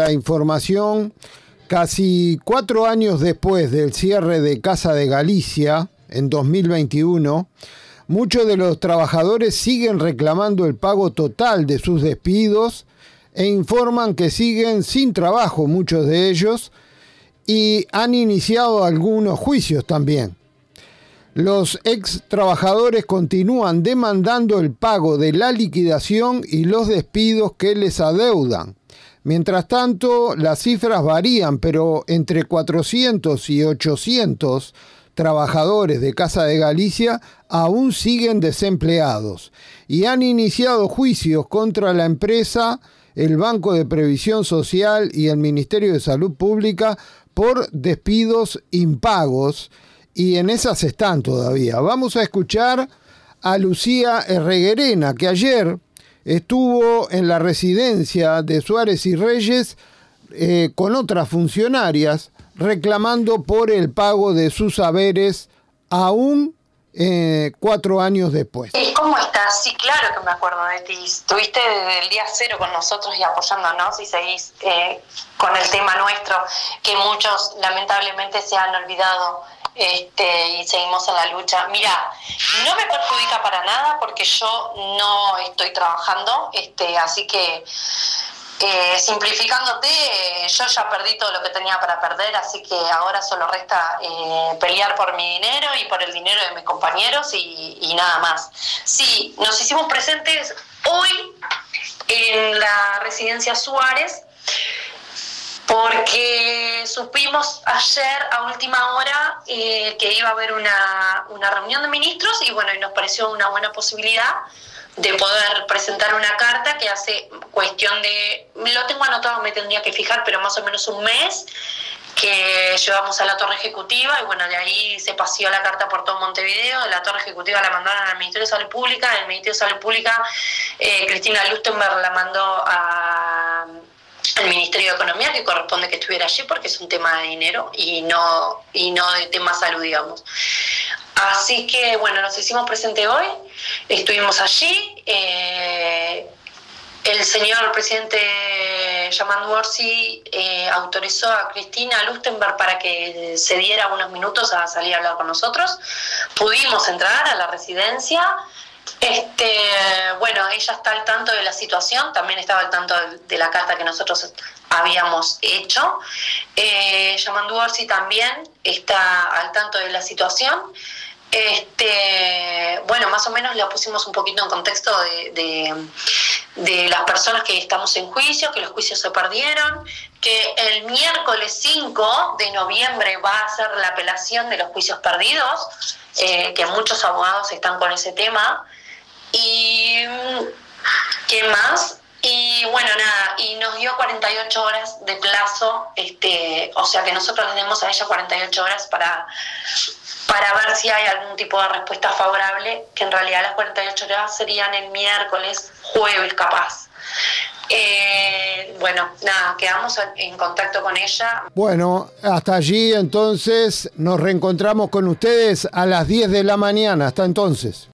la información. Casi cuatro años después del cierre de Casa de Galicia, en 2021, muchos de los trabajadores siguen reclamando el pago total de sus despidos e informan que siguen sin trabajo muchos de ellos y han iniciado algunos juicios también. Los ex trabajadores continúan demandando el pago de la liquidación y los despidos que les adeudan. Mientras tanto, las cifras varían, pero entre 400 y 800 trabajadores de Casa de Galicia aún siguen desempleados y han iniciado juicios contra la empresa, el Banco de Previsión Social y el Ministerio de Salud Pública por despidos impagos y en esas están todavía. Vamos a escuchar a Lucía Herreguerena, que ayer estuvo en la residencia de Suárez y Reyes eh, con otras funcionarias reclamando por el pago de sus saberes aún eh, cuatro años después. ¿Y cómo estás? Sí, claro que me acuerdo de ti. Estuviste desde el día cero con nosotros y apoyándonos y seguís eh, con el tema nuestro, que muchos lamentablemente se han olvidado este, y seguimos en la lucha. Mira, no me perjudica para nada porque yo no estoy trabajando, este, así que eh, simplificándote, yo ya perdí todo lo que tenía para perder, así que ahora solo resta eh, pelear por mi dinero y por el dinero de mis compañeros y, y nada más. Sí, nos hicimos presentes hoy en la residencia Suárez porque supimos ayer a última hora que iba a haber una, una, reunión de ministros y bueno, y nos pareció una buena posibilidad de poder presentar una carta que hace cuestión de, lo tengo anotado, me tendría que fijar, pero más o menos un mes, que llevamos a la torre ejecutiva y bueno, de ahí se paseó la carta por todo Montevideo, de la torre ejecutiva la mandaron al Ministerio de Salud Pública, del Ministerio de Salud Pública eh, Cristina Lustenberg la mandó a el Ministerio de Economía que corresponde que estuviera allí porque es un tema de dinero y no, y no de tema salud, digamos. Así que bueno, nos hicimos presente hoy, estuvimos allí. Eh, el señor presidente Yaman Orsi eh, autorizó a Cristina Lustenberg para que se diera unos minutos a salir a hablar con nosotros. Pudimos entrar a la residencia. Este, bueno, ella está al tanto de la situación, también estaba al tanto de la carta que nosotros habíamos hecho. Eh, Yamandu Orsi también está al tanto de la situación. Este, bueno, más o menos le pusimos un poquito en contexto de, de, las personas que estamos en juicio, que los juicios se perdieron, que el miércoles 5 de noviembre va a ser la apelación de los juicios perdidos, eh, que muchos abogados están con ese tema. Y ¿qué más? Y bueno, nada, y nos dio 48 horas de plazo, este, o sea que nosotros le demos a ella 48 horas para, para ver si hay algún tipo de respuesta favorable, que en realidad las 48 horas serían el miércoles, jueves capaz. Eh, bueno, nada, quedamos en contacto con ella. Bueno, hasta allí entonces nos reencontramos con ustedes a las 10 de la mañana. Hasta entonces.